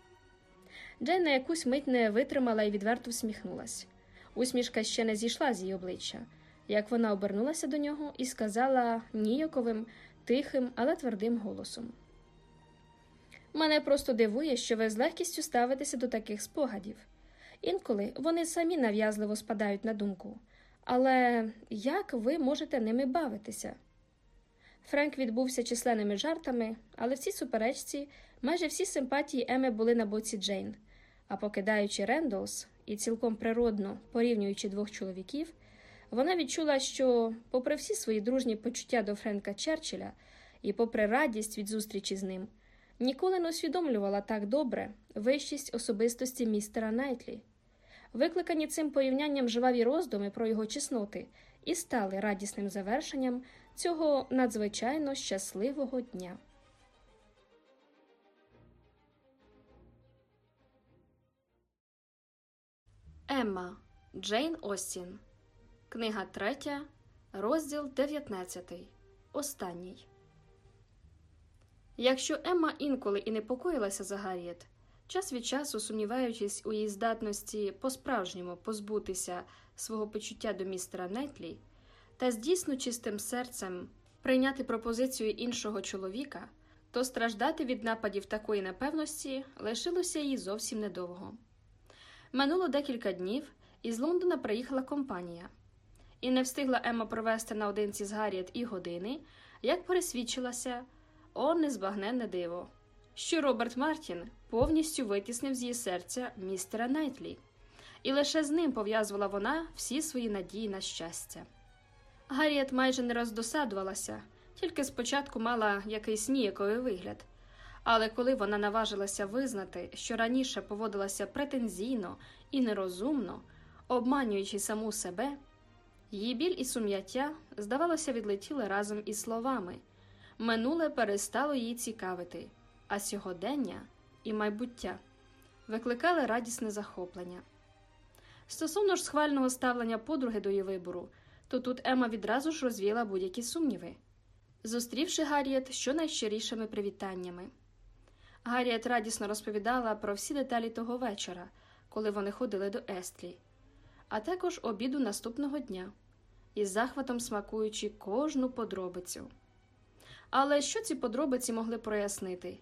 Джейн на якусь мить не витримала і відверто всміхнулась. Усмішка ще не зійшла з її обличчя, як вона обернулася до нього і сказала ніяковим, тихим, але твердим голосом. Мене просто дивує, що ви з легкістю ставитеся до таких спогадів. Інколи вони самі нав'язливо спадають на думку. Але як ви можете ними бавитися? Френк відбувся численними жартами, але в цій суперечці майже всі симпатії Еми були на боці Джейн, а покидаючи Рендолс і цілком природно порівнюючи двох чоловіків, вона відчула, що, попри всі свої дружні почуття до Френка Черчилля і попри радість від зустрічі з ним, ніколи не усвідомлювала так добре вищість особистості містера Найтлі. Викликані цим порівнянням жваві роздуми про його чесноти і стали радісним завершенням цього надзвичайно щасливого дня. Емма Джейн Остін. Книга 3, розділ 19. Останній. Якщо Емма інколи і непокоїлася за Гарріет, час від часу, сумніваючись у її здатності по-справжньому позбутися свого почуття до містера Нетлі та з дійсно чистим серцем прийняти пропозицію іншого чоловіка, то страждати від нападів такої непевності лишилося їй зовсім недовго. Минуло декілька днів, і з Лондона приїхала компанія, і не встигла Емма провести наодинці з Гарріет і години, як пересвідчилася о незбагненне диво, що Роберт Мартін повністю витіснив з її серця містера Найтлі, і лише з ним пов'язувала вона всі свої надії на щастя. Гарріет майже не роздосадувалася, тільки спочатку мала якийсь ніяковий вигляд. Але коли вона наважилася визнати, що раніше поводилася претензійно і нерозумно, обманюючи саму себе, її біль і сум'яття, здавалося, відлетіли разом із словами минуле перестало її цікавити, а сьогодення і майбуття викликали радісне захоплення. Стосовно ж схвального ставлення подруги до її вибору, то тут Ема відразу ж розвіяла будь-які сумніви, зустрівши Гарріет щонайщирішими привітаннями. Гарріет радісно розповідала про всі деталі того вечора, коли вони ходили до Естлі, а також обіду наступного дня, із захватом смакуючи кожну подробицю. Але що ці подробиці могли прояснити?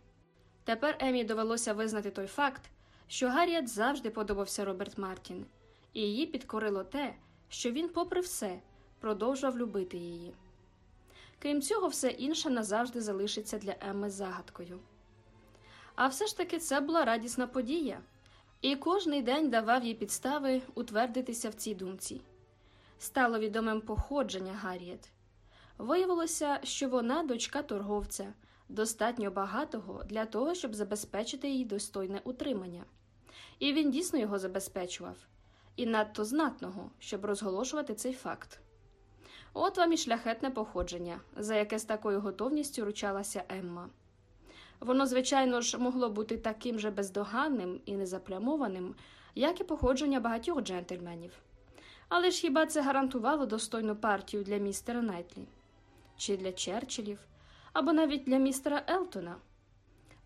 Тепер Емі довелося визнати той факт, що Гарріет завжди подобався Роберт Мартін, і її підкорило те, що він, попри все, продовжував любити її. Крім цього, все інше назавжди залишиться для Емми загадкою. А все ж таки це була радісна подія, і кожний день давав їй підстави утвердитися в цій думці. Стало відомим походження Гарріет. Виявилося, що вона дочка торговця, достатньо багатого для того, щоб забезпечити їй достойне утримання. І він дійсно його забезпечував, і надто знатного, щоб розголошувати цей факт. От вам і шляхетне походження, за яке з такою готовністю ручалася Емма. Воно, звичайно ж, могло бути таким же бездоганним і незаплямованим, як і походження багатьох джентльменів. Але ж хіба це гарантувало достойну партію для містера Найтлі? Чи для Черчиллів, або навіть для містера Елтона?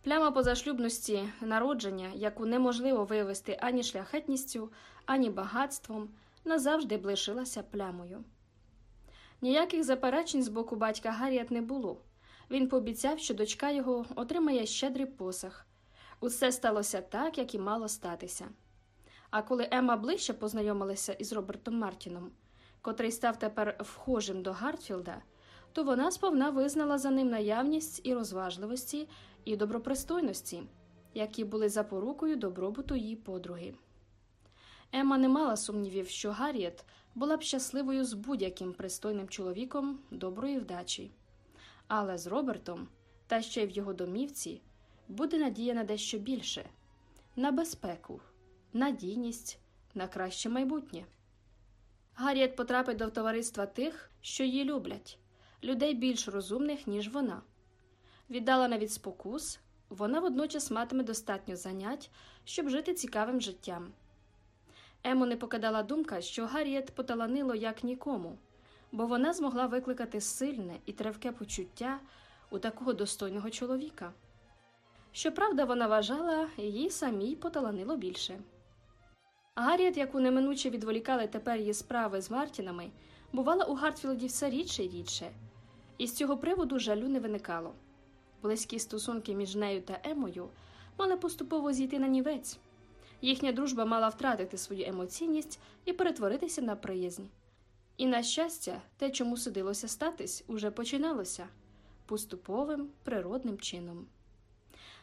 Пляма позашлюбності народження, яку неможливо вивести ані шляхетністю, ані багатством, назавжди б лишилася плямою. Ніяких заперечень з боку батька Гарріет не було. Він пообіцяв, що дочка його отримає щедрий посах. Усе сталося так, як і мало статися. А коли Емма ближче познайомилася із Робертом Мартіном, котрий став тепер вхожим до Гартфілда, то вона сповна визнала за ним наявність і розважливості, і добропристойності, які були запорукою добробуту її подруги. Емма не мала сумнівів, що Гарріет була б щасливою з будь-яким пристойним чоловіком доброї вдачі. Але з Робертом, та ще й в його домівці, буде надія на дещо більше на безпеку, надійність, на краще майбутнє. Гарріет потрапить до товариства тих, що її люблять, людей більш розумних, ніж вона. Віддалена від спокус, вона водночас матиме достатньо занять, щоб жити цікавим життям. Ему не покидала думка, що Гарріет поталанило як нікому, бо вона змогла викликати сильне і тривке почуття у такого достойного чоловіка. Щоправда, вона вважала, їй самій поталанило більше. Гарріет, яку неминуче відволікали тепер її справи з Мартінами, бувала у Гартфілді все рідше й рідше, і з цього приводу жалю не виникало. Близькі стосунки між нею та Емою мали поступово зійти на нівець. Їхня дружба мала втратити свою емоційність і перетворитися на приязнь. І, на щастя, те, чому судилося статись, уже починалося поступовим природним чином.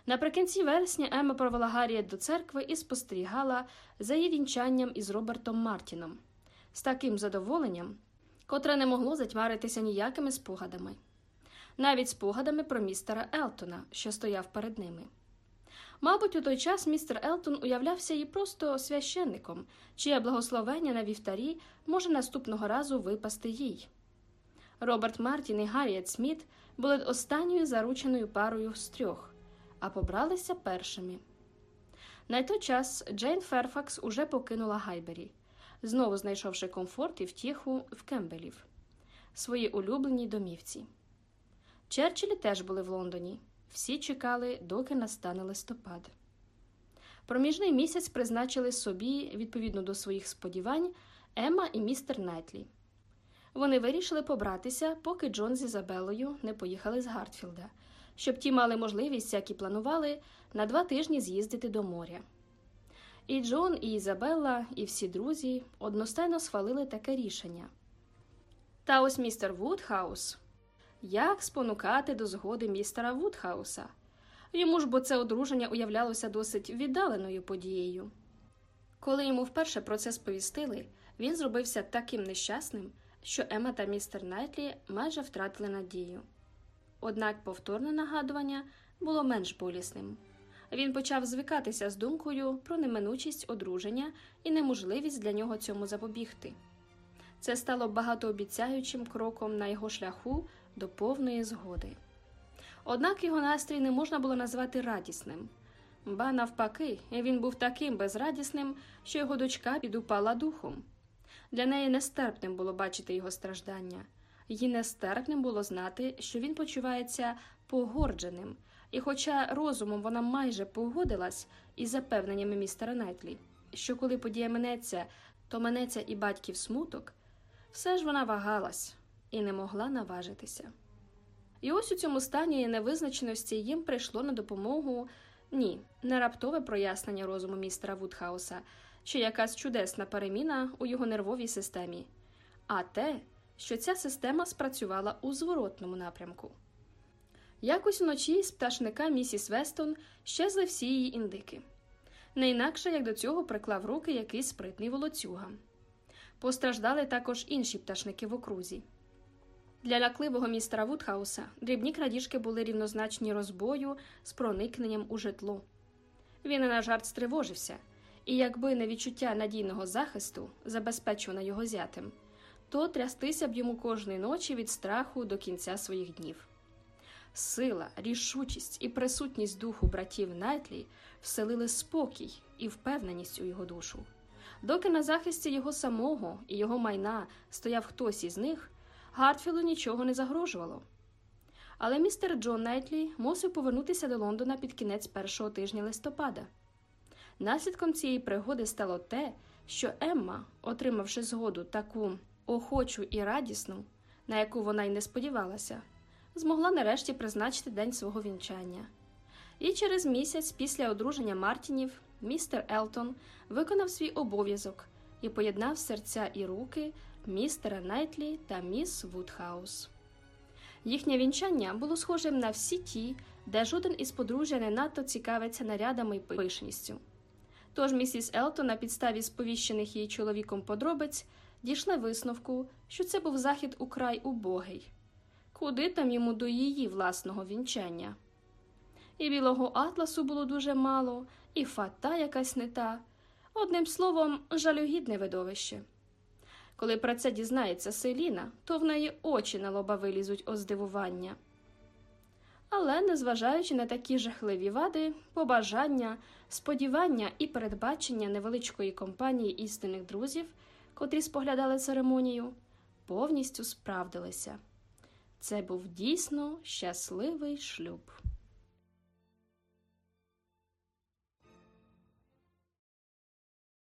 Наприкінці вересня Ема провела Гарріет до церкви і спостерігала за її вінчанням із Робертом Мартіном з таким задоволенням, котре не могло затьмаритися ніякими спогадами, навіть спогадами про містера Елтона, що стояв перед ними. Мабуть, у той час містер Елтон уявлявся їй просто священником, чиє благословення на вівтарі може наступного разу випасти їй. Роберт Мартін і Гарріет Сміт були останньою зарученою парою з трьох, а побралися першими. На той час Джейн Ферфакс уже покинула Гайбері, знову знайшовши комфорт і втіху в Кембелів, своїй улюбленій домівці. Черчиллі теж були в Лондоні. Всі чекали, доки настане листопад. Проміжний місяць призначили собі, відповідно до своїх сподівань, Емма і містер Найтлі. Вони вирішили побратися, поки Джон з Ізабелою не поїхали з Гартфілда, щоб ті мали можливість, як і планували, на два тижні з'їздити до моря. І Джон, і Ізабелла, і всі друзі одностайно схвалили таке рішення. Та ось містер Вудхаус як спонукати до згоди містера Вудхауса. Йому ж бо це одруження уявлялося досить віддаленою подією. Коли йому вперше про це сповістили, він зробився таким нещасним, що Ема та містер Найтлі майже втратили надію. Однак повторне нагадування було менш болісним. Він почав звикатися з думкою про неминучість одруження і неможливість для нього цьому запобігти. Це стало багатообіцяючим кроком на його шляху до повної згоди. Однак його настрій не можна було назвати радісним, ба навпаки, він був таким безрадісним, що його дочка підупала духом. Для неї нестерпним було бачити його страждання, їй нестерпним було знати, що він почувається погордженим, і, хоча розумом вона майже погодилась із запевненнями містера Найтлі, що коли подія минеться, то минеться і батьків смуток, все ж вона вагалась і не могла наважитися. І ось у цьому стані невизначеності їм прийшло на допомогу ні, не раптове прояснення розуму містера Вудхауса чи якась чудесна переміна у його нервовій системі, а те, що ця система спрацювала у зворотному напрямку. Якось уночі з пташника місіс Вестон щезли всі її індики. Не інакше як до цього приклав руки якийсь спритний волоцюга. Постраждали також інші пташники в окрузі. Для лякливого містера Вудхауса дрібні крадіжки були рівнозначні розбою з проникненням у житло. Він на жарт стривожився, і якби не відчуття надійного захисту, забезпечене його зятем, то трястися б йому кожної ночі від страху до кінця своїх днів. Сила, рішучість і присутність духу братів Найтлі вселили спокій і впевненість у його душу. Доки на захисті його самого і його майна стояв хтось із них, Гартфілу нічого не загрожувало. Але містер Джон Найтлі мусив повернутися до Лондона під кінець першого тижня листопада. Наслідком цієї пригоди стало те, що Емма, отримавши згоду таку охочу і радісну, на яку вона й не сподівалася, змогла нарешті призначити день свого вінчання. І через місяць після одруження Мартінів містер Елтон виконав свій обов'язок і поєднав серця і руки містера Найтлі та міс Вудхаус. Їхнє вінчання було схожим на всі ті, де жоден із подружжя не надто цікавиться нарядами й пишністю. Тож місіс Елтон на підставі сповіщених її чоловіком подробиць дійшла висновку, що це був захід украй убогий. Куди там йому до її власного вінчання? І білого атласу було дуже мало, і фата якась не та. Одним словом, жалюгідне видовище. Коли про це дізнається Селіна, то в неї очі на лоба вилізуть о здивування. Але, незважаючи на такі жахливі вади, побажання, сподівання і передбачення невеличкої компанії істинних друзів, котрі споглядали церемонію, повністю справдилися. Це був дійсно щасливий шлюб.